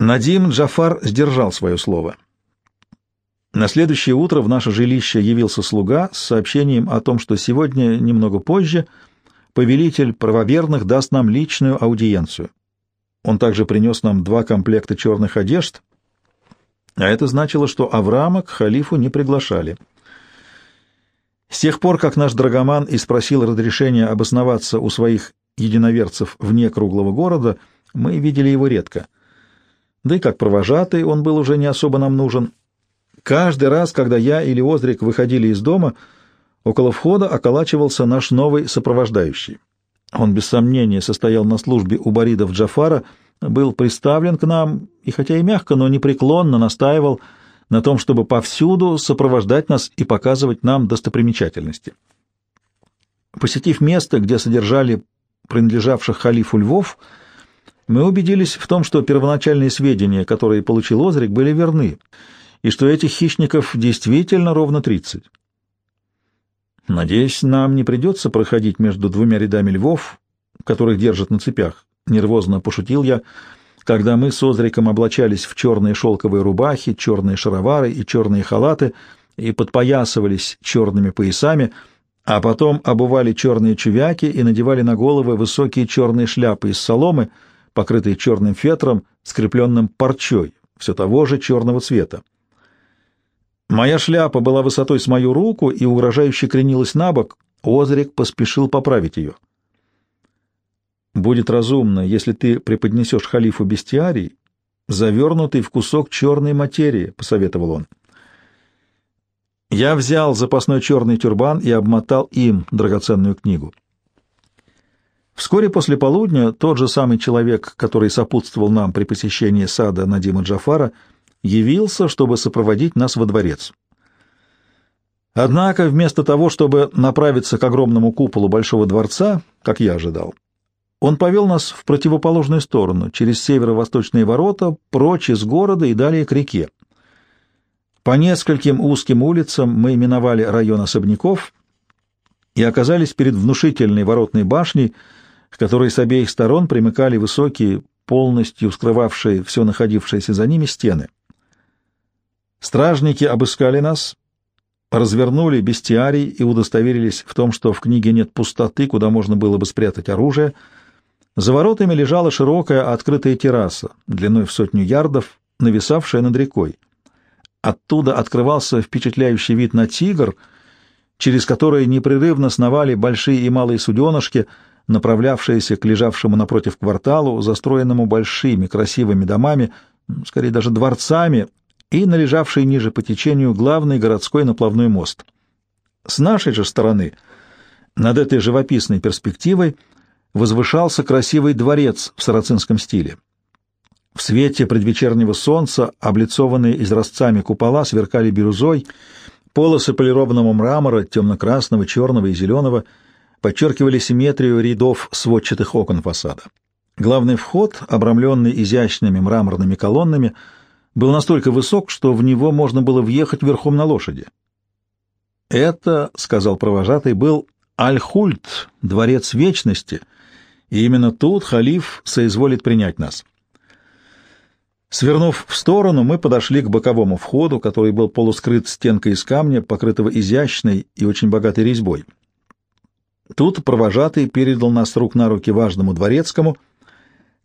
Надим Джафар сдержал свое слово. На следующее утро в наше жилище явился слуга с сообщением о том, что сегодня, немного позже, повелитель правоверных даст нам личную аудиенцию. Он также принес нам два комплекта черных одежд, а это значило, что Авраама к халифу не приглашали. С тех пор, как наш драгоман и спросил разрешения обосноваться у своих единоверцев вне круглого города, мы видели его редко — да и как провожатый он был уже не особо нам нужен. Каждый раз, когда я или Озрик выходили из дома, около входа околачивался наш новый сопровождающий. Он, без сомнения, состоял на службе у баридов Джафара, был приставлен к нам и, хотя и мягко, но непреклонно настаивал на том, чтобы повсюду сопровождать нас и показывать нам достопримечательности. Посетив место, где содержали принадлежавших халифу львов, мы убедились в том, что первоначальные сведения, которые получил Озрик, были верны, и что этих хищников действительно ровно тридцать. Надеюсь, нам не придется проходить между двумя рядами львов, которых держат на цепях. Нервозно пошутил я, когда мы с Озриком облачались в черные шелковые рубахи, черные шаровары и черные халаты и подпоясывались черными поясами, а потом обували черные чувяки и надевали на головы высокие черные шляпы из соломы — покрытый черным фетром, скрепленным парчой, все того же черного цвета. Моя шляпа была высотой с мою руку и угрожающе кренилась на бок. Озрик поспешил поправить ее. «Будет разумно, если ты преподнесешь халифу бестиарий, завернутый в кусок черной материи», — посоветовал он. Я взял запасной черный тюрбан и обмотал им драгоценную книгу. Вскоре после полудня тот же самый человек, который сопутствовал нам при посещении сада Надима Джафара, явился, чтобы сопроводить нас во дворец. Однако вместо того, чтобы направиться к огромному куполу Большого дворца, как я ожидал, он повел нас в противоположную сторону, через северо-восточные ворота, прочь из города и далее к реке. По нескольким узким улицам мы миновали район особняков и оказались перед внушительной воротной башней, к которой с обеих сторон примыкали высокие, полностью скрывавшие все находившееся за ними стены. Стражники обыскали нас, развернули бестиарий и удостоверились в том, что в книге нет пустоты, куда можно было бы спрятать оружие. За воротами лежала широкая открытая терраса, длиной в сотню ярдов, нависавшая над рекой. Оттуда открывался впечатляющий вид на тигр, через который непрерывно сновали большие и малые суденышки — направлявшаяся к лежавшему напротив кварталу, застроенному большими красивыми домами, скорее даже дворцами, и на лежавший ниже по течению главный городской наплавной мост. С нашей же стороны, над этой живописной перспективой, возвышался красивый дворец в сарацинском стиле. В свете предвечернего солнца, облицованные изразцами купола, сверкали бирюзой, полосы полированного мрамора, темно-красного, черного и зеленого — подчеркивали симметрию рядов сводчатых окон фасада. Главный вход, обрамленный изящными мраморными колоннами, был настолько высок, что в него можно было въехать верхом на лошади. «Это, — сказал провожатый, — был Аль-Хульт, дворец вечности, и именно тут халиф соизволит принять нас». Свернув в сторону, мы подошли к боковому входу, который был полускрыт стенкой из камня, покрытого изящной и очень богатой резьбой. Тут провожатый передал нас рук на руки важному дворецкому,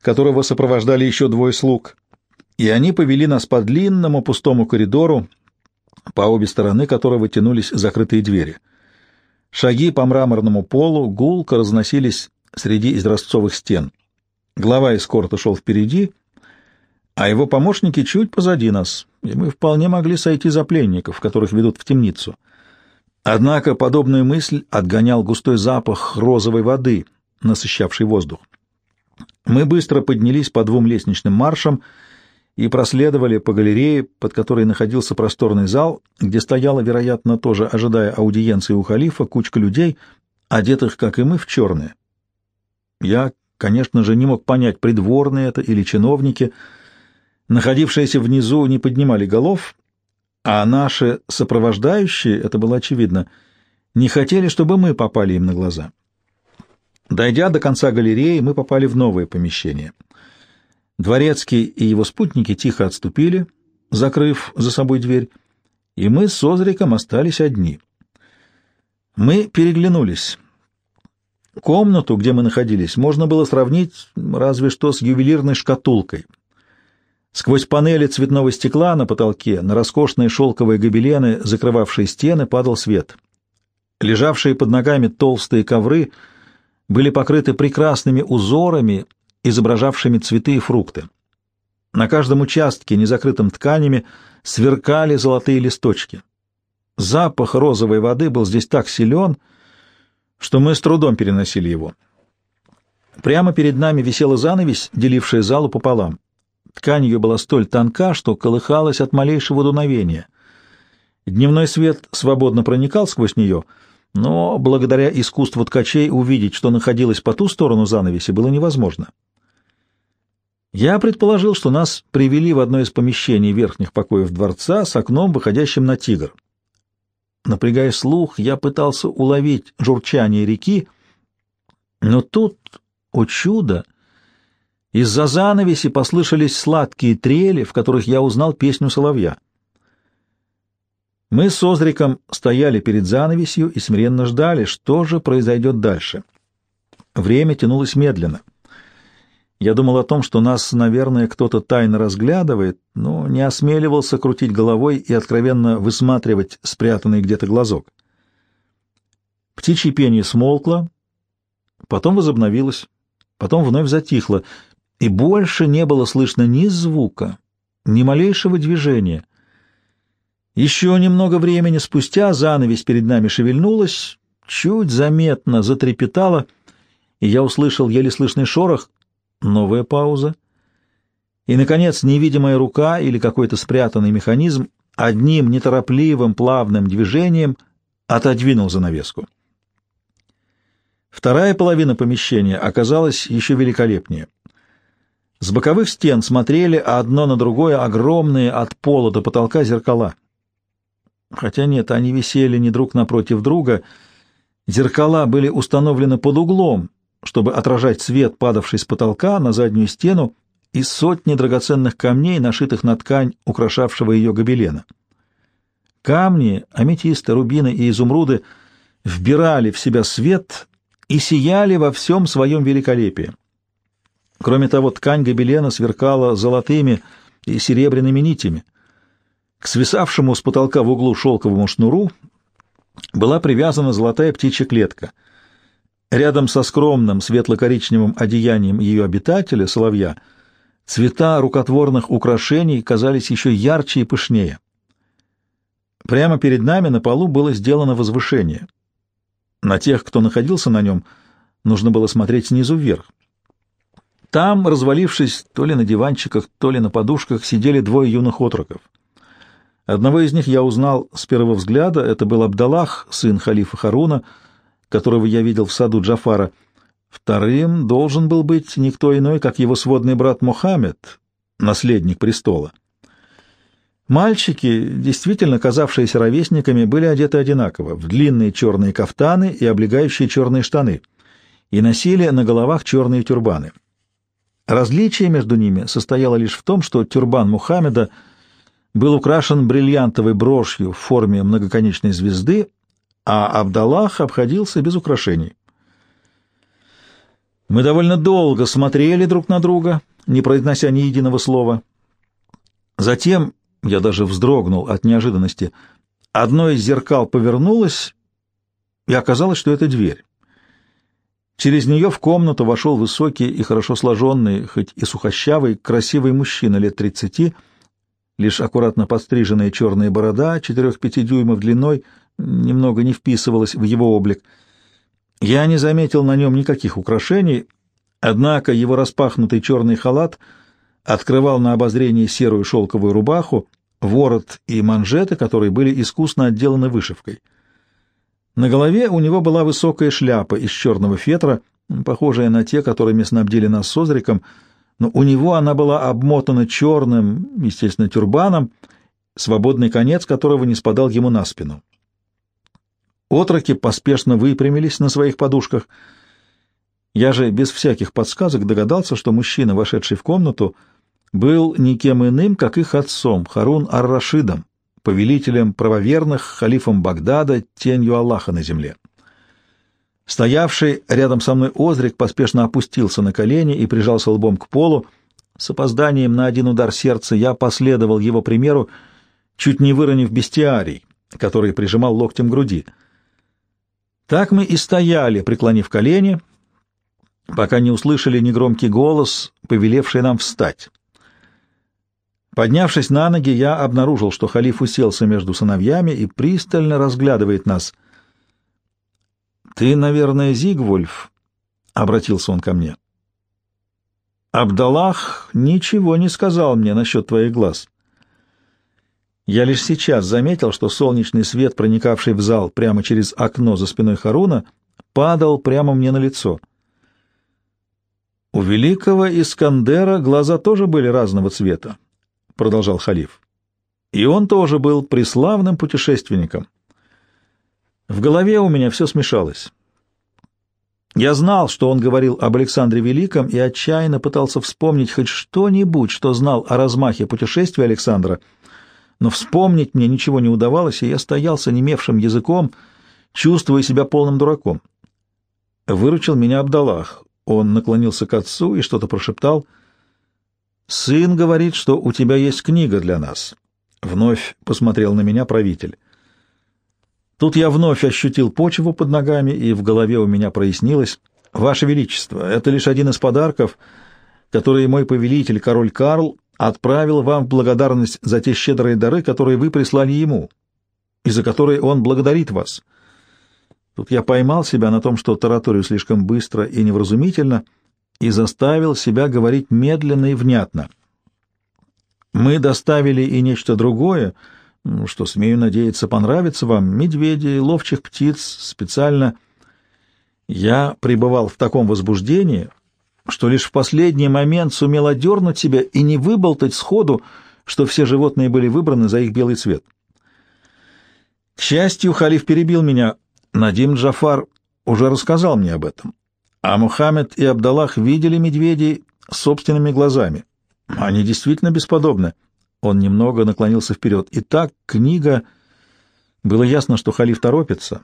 которого сопровождали еще двое слуг, и они повели нас по длинному пустому коридору, по обе стороны которого тянулись закрытые двери. Шаги по мраморному полу гулко разносились среди изразцовых стен. Глава эскорта шел впереди, а его помощники чуть позади нас, и мы вполне могли сойти за пленников, которых ведут в темницу. Однако подобную мысль отгонял густой запах розовой воды, насыщавший воздух. Мы быстро поднялись по двум лестничным маршам и проследовали по галерее, под которой находился просторный зал, где стояла, вероятно, тоже ожидая аудиенции у халифа, кучка людей, одетых, как и мы, в черное. Я, конечно же, не мог понять, придворные это или чиновники. Находившиеся внизу не поднимали голов а наши сопровождающие, это было очевидно, не хотели, чтобы мы попали им на глаза. Дойдя до конца галереи, мы попали в новое помещение. Дворецкий и его спутники тихо отступили, закрыв за собой дверь, и мы с Озриком остались одни. Мы переглянулись. Комнату, где мы находились, можно было сравнить разве что с ювелирной шкатулкой. Сквозь панели цветного стекла на потолке, на роскошные шелковые гобелены, закрывавшие стены, падал свет. Лежавшие под ногами толстые ковры были покрыты прекрасными узорами, изображавшими цветы и фрукты. На каждом участке, незакрытым тканями, сверкали золотые листочки. Запах розовой воды был здесь так силен, что мы с трудом переносили его. Прямо перед нами висела занавесь, делившая залу пополам. Ткань ее была столь тонка, что колыхалась от малейшего дуновения. Дневной свет свободно проникал сквозь нее, но благодаря искусству ткачей увидеть, что находилось по ту сторону занавеси, было невозможно. Я предположил, что нас привели в одно из помещений верхних покоев дворца с окном, выходящим на тигр. Напрягая слух, я пытался уловить журчание реки, но тут, о чудо, из-за занавеси послышались сладкие трели, в которых я узнал песню соловья. Мы с Озриком стояли перед занавесью и смиренно ждали, что же произойдет дальше. Время тянулось медленно — я думал о том, что нас, наверное, кто-то тайно разглядывает, но не осмеливался крутить головой и откровенно высматривать спрятанный где-то глазок. Птичье пение смолкло, потом возобновилось, потом вновь затихло, и больше не было слышно ни звука, ни малейшего движения. Еще немного времени спустя занавесь перед нами шевельнулась, чуть заметно затрепетала, и я услышал еле слышный шорох, Новая пауза. И, наконец, невидимая рука или какой-то спрятанный механизм одним неторопливым плавным движением отодвинул занавеску. Вторая половина помещения оказалась еще великолепнее. С боковых стен смотрели одно на другое огромные от пола до потолка зеркала. Хотя нет, они висели не друг напротив друга. Зеркала были установлены под углом, чтобы отражать свет, падавший с потолка на заднюю стену, и сотни драгоценных камней, нашитых на ткань, украшавшего ее гобелена. Камни, аметисты, рубины и изумруды вбирали в себя свет и сияли во всем своем великолепии. Кроме того, ткань гобелена сверкала золотыми и серебряными нитями. К свисавшему с потолка в углу шелковому шнуру была привязана золотая птичья клетка — Рядом со скромным светло-коричневым одеянием ее обитателя, соловья, цвета рукотворных украшений казались еще ярче и пышнее. Прямо перед нами на полу было сделано возвышение. На тех, кто находился на нем, нужно было смотреть снизу вверх. Там, развалившись то ли на диванчиках, то ли на подушках, сидели двое юных отроков. Одного из них я узнал с первого взгляда, это был Абдаллах, сын халифа Харуна, которого я видел в саду Джафара. Вторым должен был быть никто иной, как его сводный брат Мухаммед, наследник престола. Мальчики, действительно казавшиеся ровесниками, были одеты одинаково, в длинные черные кафтаны и облегающие черные штаны, и носили на головах черные тюрбаны. Различие между ними состояло лишь в том, что тюрбан Мухаммеда был украшен бриллиантовой брошью в форме многоконечной звезды, а Абдаллах обходился без украшений. Мы довольно долго смотрели друг на друга, не произнося ни единого слова. Затем я даже вздрогнул от неожиданности. Одно из зеркал повернулось, и оказалось, что это дверь. Через нее в комнату вошел высокий и хорошо сложенный, хоть и сухощавый, красивый мужчина лет тридцати, лишь аккуратно подстриженная черная борода, четырех-пяти дюймов длиной — немного не вписывалась в его облик. Я не заметил на нем никаких украшений, однако его распахнутый черный халат открывал на обозрение серую шелковую рубаху, ворот и манжеты, которые были искусно отделаны вышивкой. На голове у него была высокая шляпа из черного фетра, похожая на те, которыми снабдили нас с но у него она была обмотана черным, естественно, тюрбаном, свободный конец которого не спадал ему на спину. Отроки поспешно выпрямились на своих подушках. Я же без всяких подсказок догадался, что мужчина, вошедший в комнату, был никем иным, как их отцом, Харун ар-Рашидом, повелителем правоверных, халифом Багдада, тенью Аллаха на земле. Стоявший рядом со мной Озрик поспешно опустился на колени и прижался лбом к полу. С опозданием на один удар сердца я последовал его примеру, чуть не выронив бестиарий, который прижимал локтем груди. Так мы и стояли, преклонив колени, пока не услышали негромкий голос, повелевший нам встать. Поднявшись на ноги, я обнаружил, что халиф уселся между сыновьями и пристально разглядывает нас. «Ты, наверное, Зигвульф?» — обратился он ко мне. «Абдаллах ничего не сказал мне насчет твоих глаз». Я лишь сейчас заметил, что солнечный свет, проникавший в зал прямо через окно за спиной Харуна, падал прямо мне на лицо — у великого Искандера глаза тоже были разного цвета, продолжал халиф. И он тоже был преславным путешественником. В голове у меня все смешалось. Я знал, что он говорил об Александре Великом, и отчаянно пытался вспомнить хоть что-нибудь, что знал о размахе путешествия Александра, но вспомнить мне ничего не удавалось, и я стоял с онемевшим языком, чувствуя себя полным дураком. Выручил меня Абдаллах. Он наклонился к отцу и что-то прошептал. «Сын говорит, что у тебя есть книга для нас». Вновь посмотрел на меня правитель. Тут я вновь ощутил почву под ногами, и в голове у меня прояснилось. «Ваше Величество, это лишь один из подарков, которые мой повелитель, король Карл, отправил вам в благодарность за те щедрые дары, которые вы прислали ему, и за которые он благодарит вас». Тут я поймал себя на том, что тараторию слишком быстро и невразумительно, и заставил себя говорить медленно и внятно. Мы доставили и нечто другое, что, смею надеяться, понравится вам, медведей, ловчих птиц, специально. Я пребывал в таком возбуждении, что лишь в последний момент сумел одернуть себя и не выболтать сходу, что все животные были выбраны за их белый цвет. К счастью, халиф перебил меня, Надим Джафар уже рассказал мне об этом, а Мухаммед и Абдаллах видели медведей собственными глазами. Они действительно бесподобны. Он немного наклонился вперед. Итак, книга... Было ясно, что халиф торопится.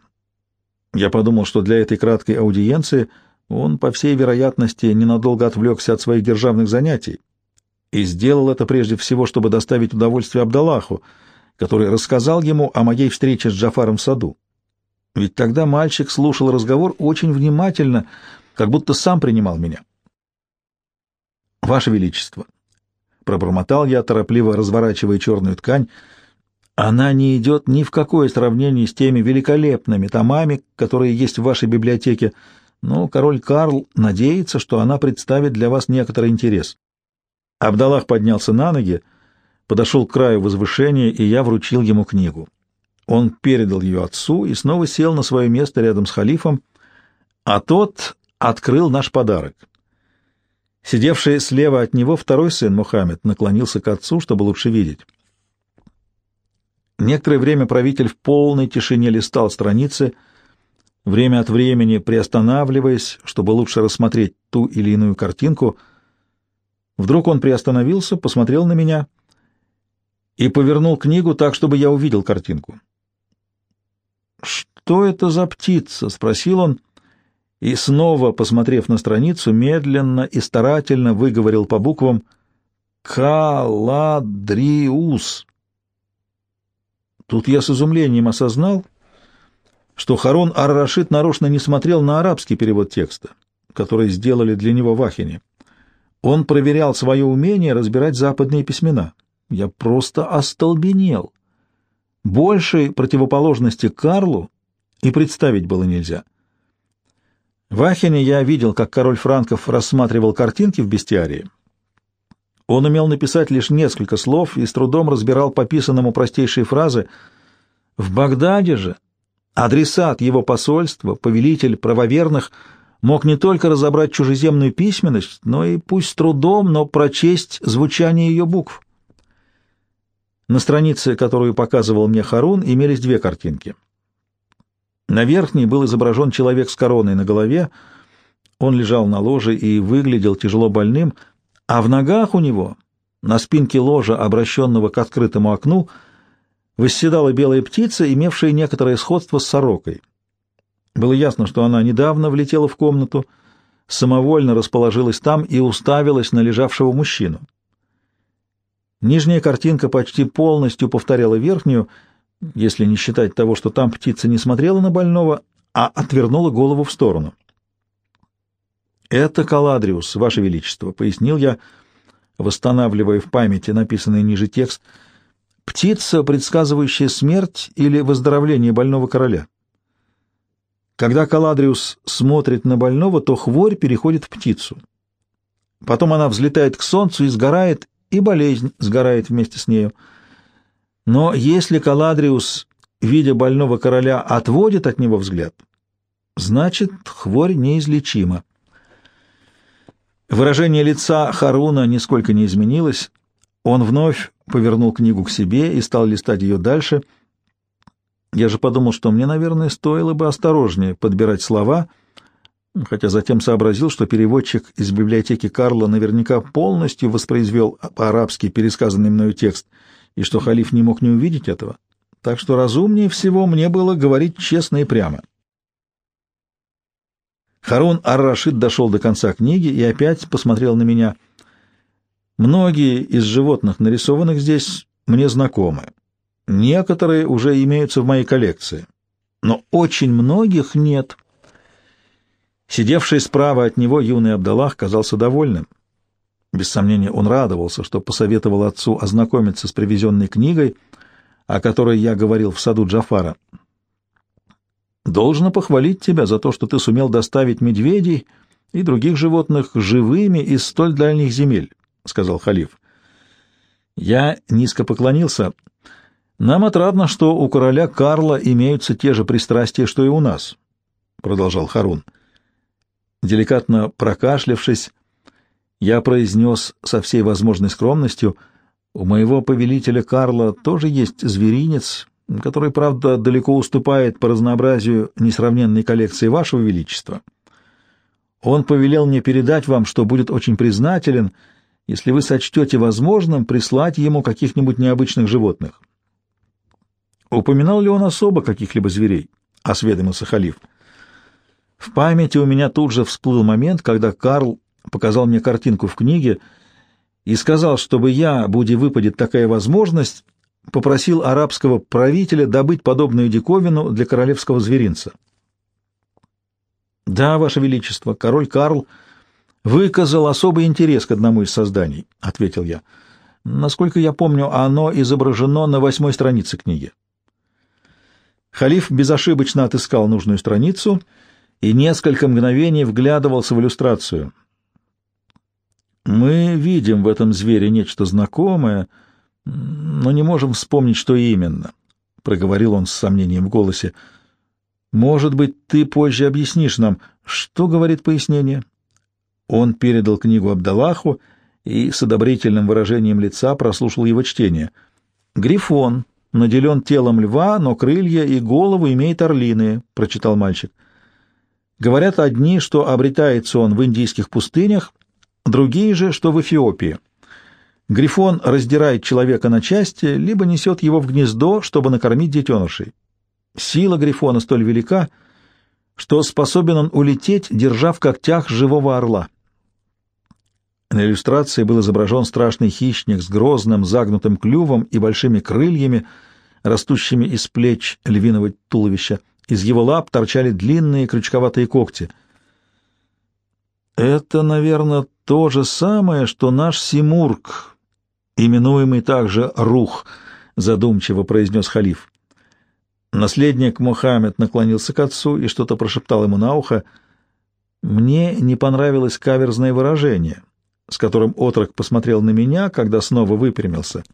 Я подумал, что для этой краткой аудиенции он, по всей вероятности, ненадолго отвлекся от своих державных занятий и сделал это прежде всего, чтобы доставить удовольствие Абдаллаху, который рассказал ему о моей встрече с Джафаром в саду. Ведь тогда мальчик слушал разговор очень внимательно, как будто сам принимал меня. «Ваше Величество!» — пробормотал я, торопливо разворачивая черную ткань. «Она не идет ни в какое сравнение с теми великолепными томами, которые есть в вашей библиотеке, но король Карл надеется, что она представит для вас некоторый интерес». Абдаллах поднялся на ноги, подошел к краю возвышения, и я вручил ему книгу. Он передал ее отцу и снова сел на свое место рядом с халифом, а тот открыл наш подарок. Сидевший слева от него второй сын Мухаммед наклонился к отцу, чтобы лучше видеть. Некоторое время правитель в полной тишине листал страницы, время от времени приостанавливаясь, чтобы лучше рассмотреть ту или иную картинку. Вдруг он приостановился, посмотрел на меня и повернул книгу так, чтобы я увидел картинку. «Что это за птица?» — спросил он, и снова, посмотрев на страницу, медленно и старательно выговорил по буквам «Каладриус». Тут я с изумлением осознал, что Харон Ар-Рашид нарочно не смотрел на арабский перевод текста, который сделали для него в Ахине. Он проверял свое умение разбирать западные письмена. Я просто остолбенел. Большей противоположности Карлу и представить было нельзя. В Ахене я видел, как король франков рассматривал картинки в бестиарии. Он умел написать лишь несколько слов и с трудом разбирал по писанному простейшие фразы. В Багдаде же адресат его посольства, повелитель правоверных, мог не только разобрать чужеземную письменность, но и пусть с трудом, но прочесть звучание ее букв. На странице, которую показывал мне Харун, имелись две картинки. На верхней был изображен человек с короной на голове, Он лежал на ложе и выглядел тяжело больным, а в ногах у него, на спинке ложа, обращенного к открытому окну, восседала белая птица, имевшая некоторое сходство с сорокой. Было ясно, что она недавно влетела в комнату, самовольно расположилась там и уставилась на лежавшего мужчину. Нижняя картинка почти полностью повторяла верхнюю, если не считать того, что там птица не смотрела на больного, а отвернула голову в сторону. «Это Каладриус, Ваше Величество», — пояснил я, восстанавливая в памяти написанный ниже текст, «птица, предсказывающая смерть или выздоровление больного короля». Когда Каладриус смотрит на больного, то хворь переходит в птицу. Потом она взлетает к солнцу и сгорает, и болезнь сгорает вместе с нею. Но если Каладриус, видя больного короля, отводит от него взгляд, значит, хворь неизлечима. Выражение лица Харуна нисколько не изменилось. Он вновь повернул книгу к себе и стал листать ее дальше. Я же подумал, что мне, наверное, стоило бы осторожнее подбирать слова — хотя затем сообразил, что переводчик из библиотеки Карла наверняка полностью воспроизвел по-арабски пересказанный мною текст, и что халиф не мог не увидеть этого. Так что разумнее всего мне было говорить честно и прямо. Харун ар-Рашид дошел до конца книги и опять посмотрел на меня. Многие из животных, нарисованных здесь, мне знакомы. Некоторые уже имеются в моей коллекции, но очень многих нет — Сидевший справа от него юный Абдаллах казался довольным. Без сомнения, он радовался, что посоветовал отцу ознакомиться с привезенной книгой, о которой я говорил в саду Джафара. «Должно похвалить тебя за то, что ты сумел доставить медведей и других животных живыми из столь дальних земель», — сказал халиф. Я низко поклонился. «Нам отрадно, что у короля Карла имеются те же пристрастия, что и у нас», — продолжал Харун. — Деликатно прокашлявшись, я произнес со всей возможной скромностью, «У моего повелителя Карла тоже есть зверинец, который, правда, далеко уступает по разнообразию несравненной коллекции вашего величества. Он повелел мне передать вам, что будет очень признателен, если вы сочтете возможным прислать ему каких-нибудь необычных животных». «Упоминал ли он особо каких-либо зверей?» — осведомился халиф. — в памяти у меня тут же всплыл момент, когда Карл показал мне картинку в книге и сказал, чтобы я, будь выпадет такая возможность, попросил арабского правителя добыть подобную диковину для королевского зверинца. «Да, Ваше Величество, король Карл выказал особый интерес к одному из созданий», — ответил я. «Насколько я помню, оно изображено на восьмой странице книги». Халиф безошибочно отыскал нужную страницу — и несколько мгновений вглядывался в иллюстрацию. «Мы видим в этом звере нечто знакомое, но не можем вспомнить, что именно», — проговорил он с сомнением в голосе. «Может быть, ты позже объяснишь нам, что говорит пояснение?» Он передал книгу Абдаллаху и с одобрительным выражением лица прослушал его чтение. «Грифон наделен телом льва, но крылья и голову имеет орлиные», — прочитал мальчик. Говорят одни, что обретается он в индийских пустынях, другие же, что в Эфиопии. Грифон раздирает человека на части, либо несет его в гнездо, чтобы накормить детенышей. Сила Грифона столь велика, что способен он улететь, держа в когтях живого орла. На иллюстрации был изображен страшный хищник с грозным загнутым клювом и большими крыльями, растущими из плеч львиного туловища. Из его лап торчали длинные крючковатые когти. «Это, наверное, то же самое, что наш Симург, именуемый также Рух», — задумчиво произнес халиф. Наследник Мухаммед наклонился к отцу и что-то прошептал ему на ухо. Мне не понравилось каверзное выражение, с которым отрок посмотрел на меня, когда снова выпрямился —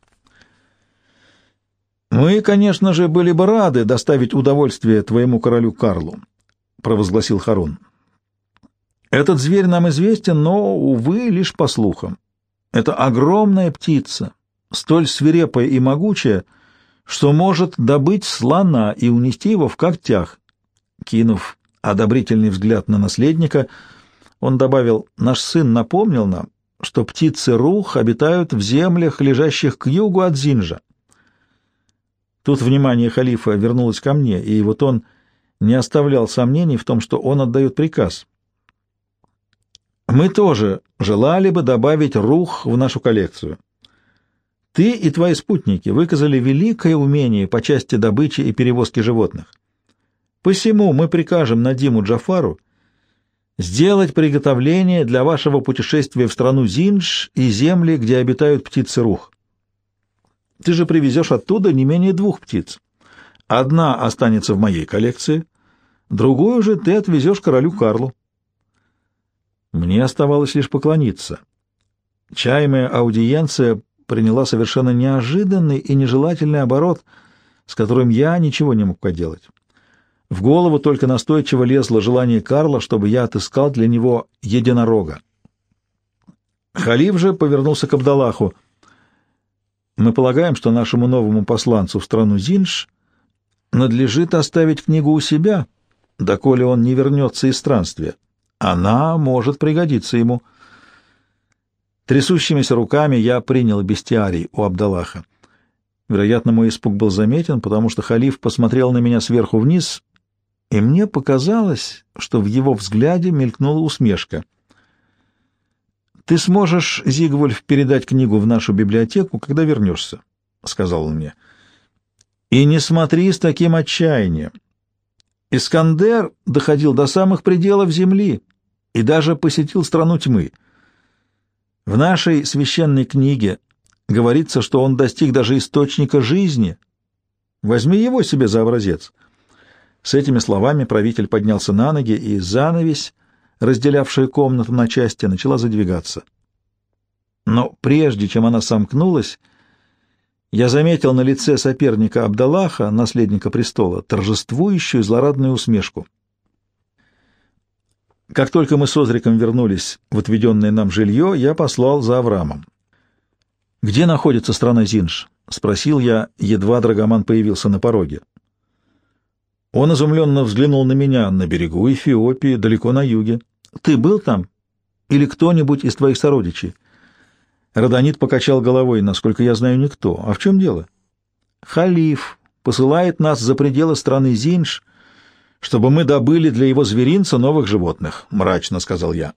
«Мы, конечно же, были бы рады доставить удовольствие твоему королю Карлу», — провозгласил Харун. «Этот зверь нам известен, но, увы, лишь по слухам. Это огромная птица, столь свирепая и могучая, что может добыть слона и унести его в когтях». Кинув одобрительный взгляд на наследника, Он добавил, «Наш сын напомнил нам, что птицы рух обитают в землях, лежащих к югу от Зинжа. Тут внимание халифа вернулось ко мне, и вот он не оставлял сомнений в том, что он отдает приказ. Мы тоже желали бы добавить рух в нашу коллекцию. Ты и твои спутники выказали великое умение по части добычи и перевозки животных. Посему мы прикажем Надиму Джафару сделать приготовление для вашего путешествия в страну Зиндж и земли, где обитают птицы рух. Ты же привезешь оттуда не менее двух птиц. Одна останется в моей коллекции, другую же ты отвезешь королю Карлу. Мне оставалось лишь поклониться. Чаемая аудиенция приняла совершенно неожиданный и нежелательный оборот, с которым я ничего не мог поделать. В голову только настойчиво лезло желание Карла, чтобы я отыскал для него единорога. Халиф же повернулся к Абдаллаху. «Мы полагаем, что нашему новому посланцу в страну Зинж надлежит оставить книгу у себя, доколе он не вернется из странствия. Она может пригодиться ему». Трясущимися руками я принял бестиарий у Абдаллаха. Вероятно, мой испуг был заметен, потому что халиф посмотрел на меня сверху вниз и мне показалось, что в его взгляде мелькнула усмешка. «Ты сможешь, Зигвольф, передать книгу в нашу библиотеку, когда вернешься», — сказал он мне. «И не смотри с таким отчаянием. Искандер доходил до самых пределов земли и даже посетил страну тьмы. В нашей священной книге говорится, что он достиг даже источника жизни. Возьми его себе за образец». С этими словами правитель поднялся на ноги, и занавесь, разделявшая комнату на части, начала задвигаться. Но прежде чем она сомкнулась, я заметил на лице соперника Абдаллаха, наследника престола, торжествующую злорадную усмешку. Как только мы с Озриком вернулись в отведенное нам жилье, я послал за Авраамом. «Где находится страна Зинж?» — спросил я, едва Драгоман появился на пороге. Он изумленно взглянул на меня на берегу Эфиопии, далеко на юге. «Ты был там? Или кто-нибудь из твоих сородичей?» Родонит покачал головой, насколько я знаю, никто. «А в чем дело?» «Халиф посылает нас за пределы страны Зинж, чтобы мы добыли для его зверинца новых животных», — мрачно сказал я.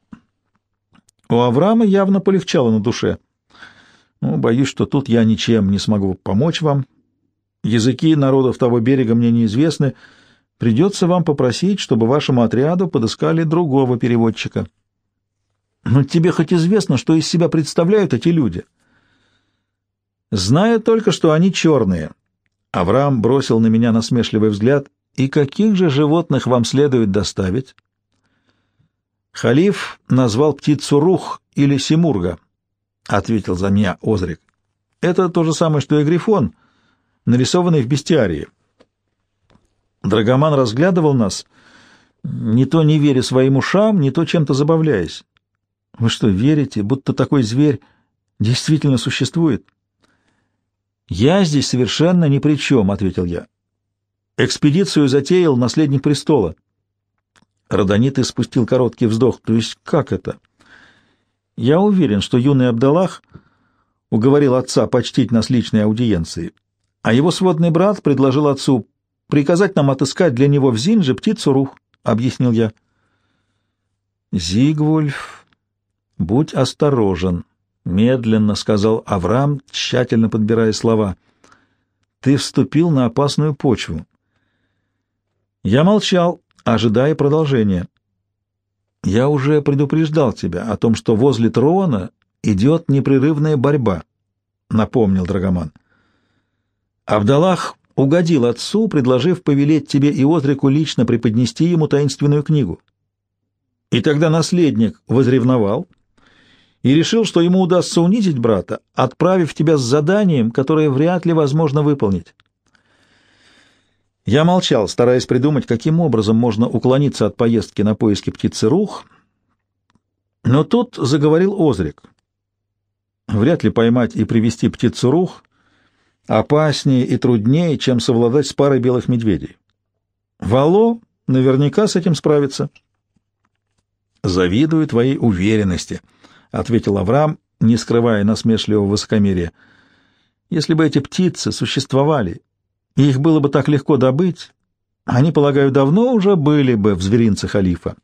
У Авраама явно полегчало на душе. «Ну, боюсь, что тут я ничем не смогу помочь вам. Языки народов того берега мне неизвестны, — Придется вам попросить, чтобы вашему отряду подыскали другого переводчика. Но тебе хоть известно, что из себя представляют эти люди? Знаю только, что они черные. Авраам бросил на меня насмешливый взгляд. И каких же животных вам следует доставить? Халиф назвал птицу рух или симурга, — ответил за меня Озрик. Это то же самое, что и грифон, нарисованный в бестиарии. Драгоман разглядывал нас, не то не веря своим ушам, не то чем-то забавляясь. Вы что, верите, будто такой зверь действительно существует? Я здесь совершенно ни при чем, — ответил я. Экспедицию затеял наследник престола. Родонит испустил короткий вздох. То есть как это? Я уверен, что юный Абдаллах уговорил отца почтить нас личной аудиенцией, а его сводный брат предложил отцу приказать нам отыскать для него в Зинже птицу рух, — объяснил я. — Зигвульф, будь осторожен, — медленно сказал Авраам, тщательно подбирая слова. — Ты вступил на опасную почву. Я молчал, ожидая продолжения. Я уже предупреждал тебя о том, что возле трона идет непрерывная борьба, — напомнил Драгоман. Абдаллах угодил отцу, предложив повелеть тебе и Озрику лично преподнести ему таинственную книгу. И тогда наследник возревновал и решил, что ему удастся унизить брата, отправив тебя с заданием, которое вряд ли возможно выполнить. Я молчал, стараясь придумать, каким образом можно уклониться от поездки на поиски птицы Рух, но тут заговорил Озрик. Вряд ли поймать и привести птицу Рух опаснее и труднее, чем совладать с парой белых медведей. Вало наверняка с этим справится. «Завидую твоей уверенности», — ответил Авраам, не скрывая насмешливого высокомерия. «Если бы эти птицы существовали, и их было бы так легко добыть, они, полагаю, давно уже были бы в зверинце халифа.